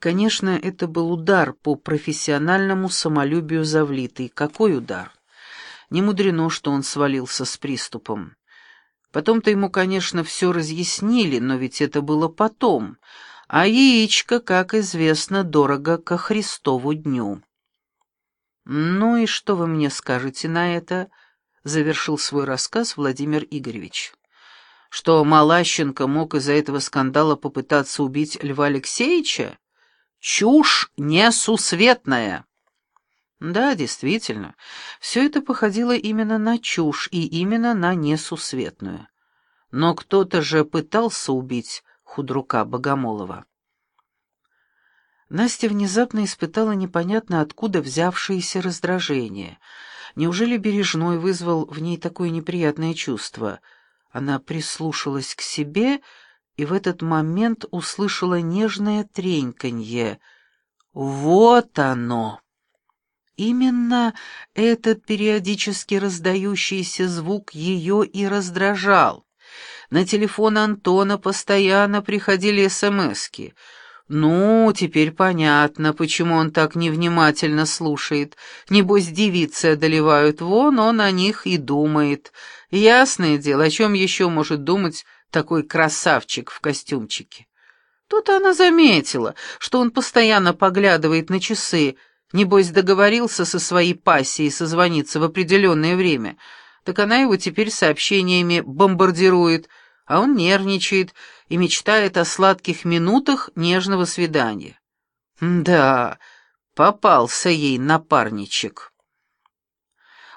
Конечно, это был удар по профессиональному самолюбию Завлитой. Какой удар? Не мудрено, что он свалился с приступом. Потом-то ему, конечно, все разъяснили, но ведь это было потом, а яичко, как известно, дорого ко Христову дню. «Ну и что вы мне скажете на это?» — завершил свой рассказ Владимир Игоревич. «Что Малащенко мог из-за этого скандала попытаться убить Льва Алексеевича? Чушь несусветная!» Да, действительно, все это походило именно на чушь и именно на несусветную. Но кто-то же пытался убить худрука Богомолова. Настя внезапно испытала непонятно откуда взявшееся раздражение. Неужели Бережной вызвал в ней такое неприятное чувство? Она прислушалась к себе и в этот момент услышала нежное треньканье. «Вот оно!» Именно этот периодически раздающийся звук ее и раздражал. На телефон Антона постоянно приходили смски. «Ну, теперь понятно, почему он так невнимательно слушает. Небось, девицы одолевают, вон он о них и думает. Ясное дело, о чем еще может думать такой красавчик в костюмчике?» Тут она заметила, что он постоянно поглядывает на часы, Небось, договорился со своей пассией созвониться в определенное время, так она его теперь сообщениями бомбардирует, а он нервничает и мечтает о сладких минутах нежного свидания. Да, попался ей напарничек.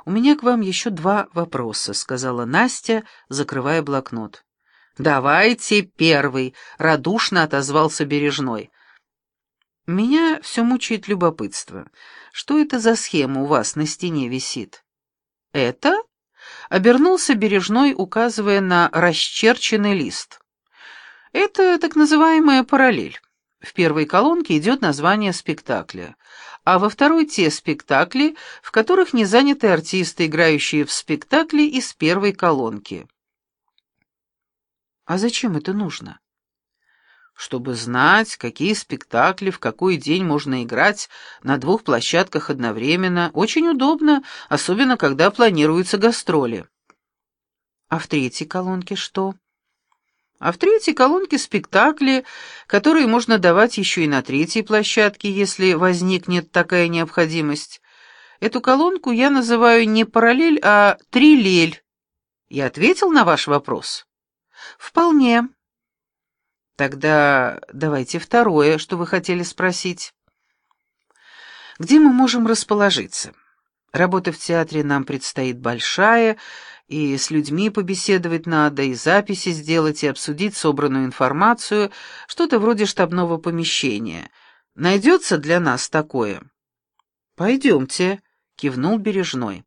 «У меня к вам еще два вопроса», — сказала Настя, закрывая блокнот. «Давайте первый», — радушно отозвался Бережной. Меня все мучает любопытство. Что это за схема у вас на стене висит? Это? Обернулся Бережной, указывая на расчерченный лист. Это так называемая параллель. В первой колонке идет название спектакля, а во второй те спектакли, в которых не заняты артисты, играющие в спектакле из первой колонки. А зачем это нужно? чтобы знать, какие спектакли в какой день можно играть на двух площадках одновременно. Очень удобно, особенно когда планируются гастроли. А в третьей колонке что? А в третьей колонке спектакли, которые можно давать еще и на третьей площадке, если возникнет такая необходимость. Эту колонку я называю не параллель, а трилель. Я ответил на ваш вопрос? Вполне. Тогда давайте второе, что вы хотели спросить. Где мы можем расположиться? Работа в театре нам предстоит большая, и с людьми побеседовать надо, и записи сделать, и обсудить собранную информацию, что-то вроде штабного помещения. Найдется для нас такое? «Пойдемте», — кивнул Бережной.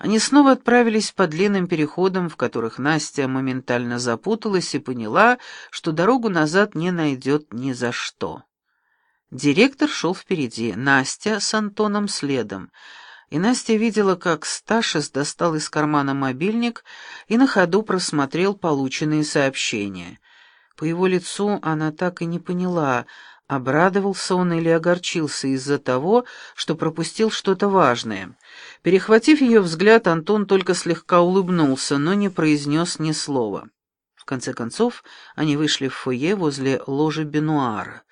Они снова отправились по длинным переходам, в которых Настя моментально запуталась и поняла, что дорогу назад не найдет ни за что. Директор шел впереди, Настя с Антоном следом, и Настя видела, как Сташис достал из кармана мобильник и на ходу просмотрел полученные сообщения. По его лицу она так и не поняла, Обрадовался он или огорчился из-за того, что пропустил что-то важное. Перехватив ее взгляд, Антон только слегка улыбнулся, но не произнес ни слова. В конце концов, они вышли в фойе возле ложи Бенуара,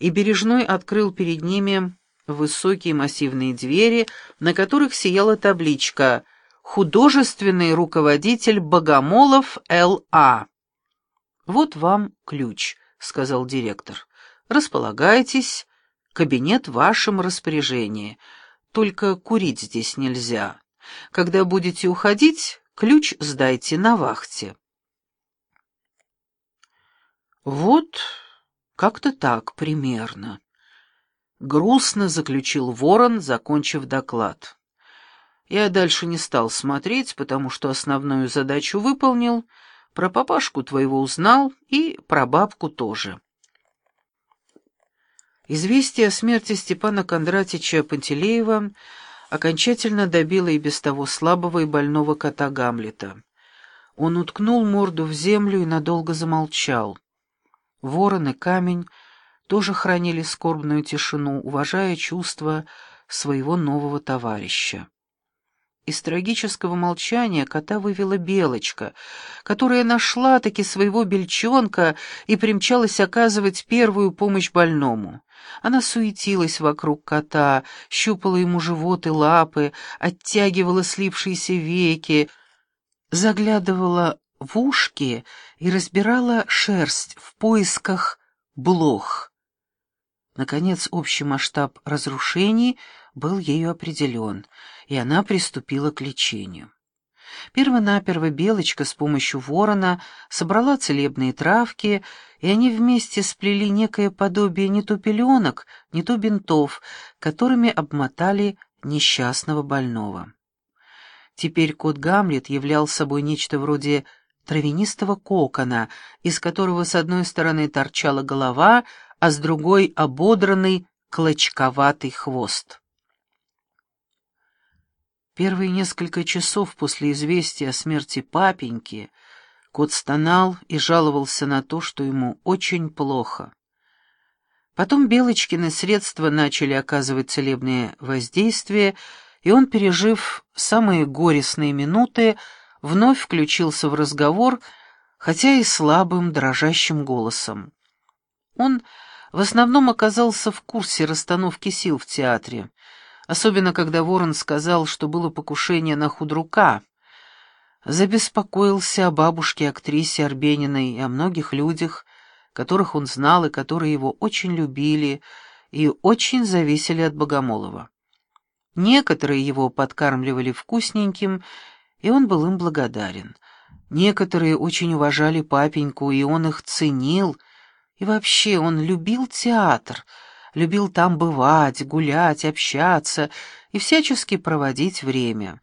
и Бережной открыл перед ними высокие массивные двери, на которых сияла табличка «Художественный руководитель Богомолов Л.А». «Вот вам ключ», — сказал директор. Располагайтесь, кабинет в вашем распоряжении. Только курить здесь нельзя. Когда будете уходить, ключ сдайте на вахте. Вот как-то так примерно. Грустно заключил Ворон, закончив доклад. Я дальше не стал смотреть, потому что основную задачу выполнил, про папашку твоего узнал и про бабку тоже. Известие о смерти Степана Кондратича Пантелеева окончательно добило и без того слабого и больного кота Гамлета. Он уткнул морду в землю и надолго замолчал. Ворон и камень тоже хранили скорбную тишину, уважая чувства своего нового товарища. Из трагического молчания кота вывела Белочка, которая нашла таки своего бельчонка и примчалась оказывать первую помощь больному. Она суетилась вокруг кота, щупала ему живот и лапы, оттягивала слипшиеся веки, заглядывала в ушки и разбирала шерсть в поисках блох. Наконец, общий масштаб разрушений был ею определен, и она приступила к лечению. Первонаперво Белочка с помощью ворона собрала целебные травки, и они вместе сплели некое подобие не то пеленок, не то бинтов, которыми обмотали несчастного больного. Теперь кот Гамлет являл собой нечто вроде травянистого кокона, из которого с одной стороны торчала голова, а с другой — ободранный клочковатый хвост. Первые несколько часов после известия о смерти папеньки кот стонал и жаловался на то, что ему очень плохо. Потом Белочкины средства начали оказывать целебные воздействия, и он, пережив самые горестные минуты, вновь включился в разговор, хотя и слабым, дрожащим голосом. Он в основном оказался в курсе расстановки сил в театре, особенно когда Ворон сказал, что было покушение на худрука. Забеспокоился о бабушке-актрисе Арбениной и о многих людях, которых он знал и которые его очень любили и очень зависели от Богомолова. Некоторые его подкармливали вкусненьким, и он был им благодарен. Некоторые очень уважали папеньку, и он их ценил. И вообще он любил театр — любил там бывать, гулять, общаться и всячески проводить время.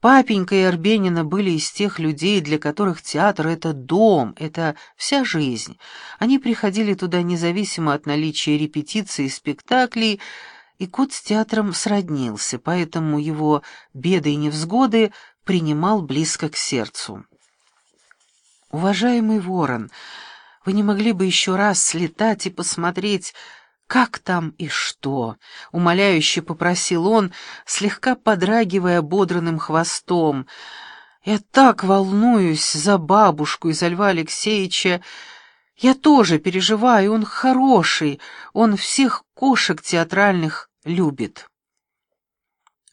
Папенька и Арбенина были из тех людей, для которых театр — это дом, это вся жизнь. Они приходили туда независимо от наличия репетиций и спектаклей, и кот с театром сроднился, поэтому его беды и невзгоды принимал близко к сердцу. «Уважаемый ворон, вы не могли бы еще раз слетать и посмотреть, «Как там и что?» — умоляюще попросил он, слегка подрагивая бодранным хвостом. «Я так волнуюсь за бабушку и за Льва Алексеевича. Я тоже переживаю, он хороший, он всех кошек театральных любит».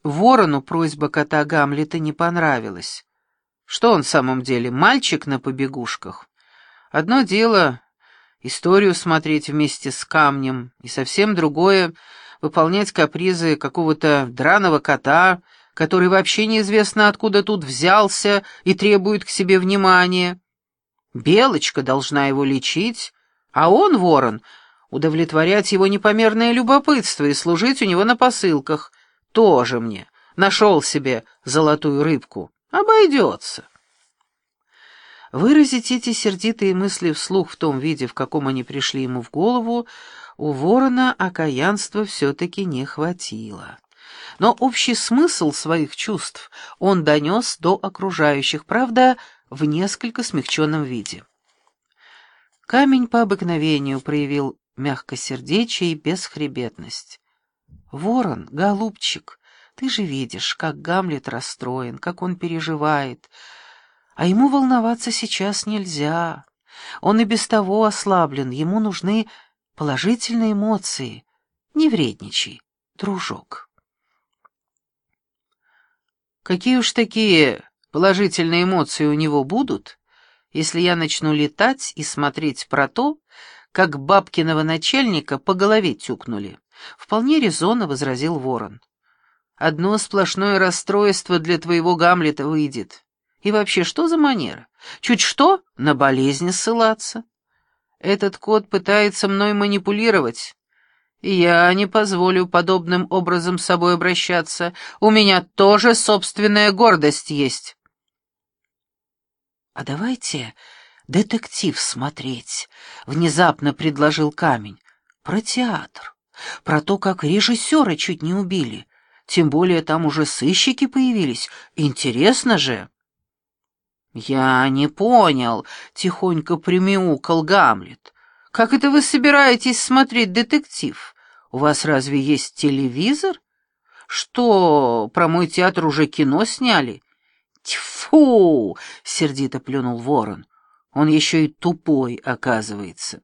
Ворону просьба кота Гамлета не понравилась. Что он в самом деле, мальчик на побегушках? Одно дело историю смотреть вместе с камнем, и совсем другое — выполнять капризы какого-то драного кота, который вообще неизвестно откуда тут взялся и требует к себе внимания. Белочка должна его лечить, а он, ворон, удовлетворять его непомерное любопытство и служить у него на посылках. Тоже мне. Нашел себе золотую рыбку. Обойдется. Выразить эти сердитые мысли вслух в том виде, в каком они пришли ему в голову, у ворона окаянства все-таки не хватило. Но общий смысл своих чувств он донес до окружающих, правда, в несколько смягченном виде. Камень по обыкновению проявил мягкосердечие и бесхребетность. «Ворон, голубчик, ты же видишь, как Гамлет расстроен, как он переживает». А ему волноваться сейчас нельзя. Он и без того ослаблен, ему нужны положительные эмоции. Не вредничай, дружок. Какие уж такие положительные эмоции у него будут, если я начну летать и смотреть про то, как бабкиного начальника по голове тюкнули? Вполне резонно возразил ворон. Одно сплошное расстройство для твоего Гамлета выйдет. И вообще, что за манера? Чуть что, на болезни ссылаться. Этот кот пытается мной манипулировать, я не позволю подобным образом с собой обращаться. У меня тоже собственная гордость есть. «А давайте детектив смотреть», — внезапно предложил камень. «Про театр, про то, как режиссера чуть не убили. Тем более там уже сыщики появились. Интересно же». «Я не понял», — тихонько примяукал Гамлет. Как это вы собираетесь смотреть детектив? У вас разве есть телевизор? Что, про мой театр уже кино сняли? Тьфу! — сердито плюнул ворон. Он еще и тупой, оказывается.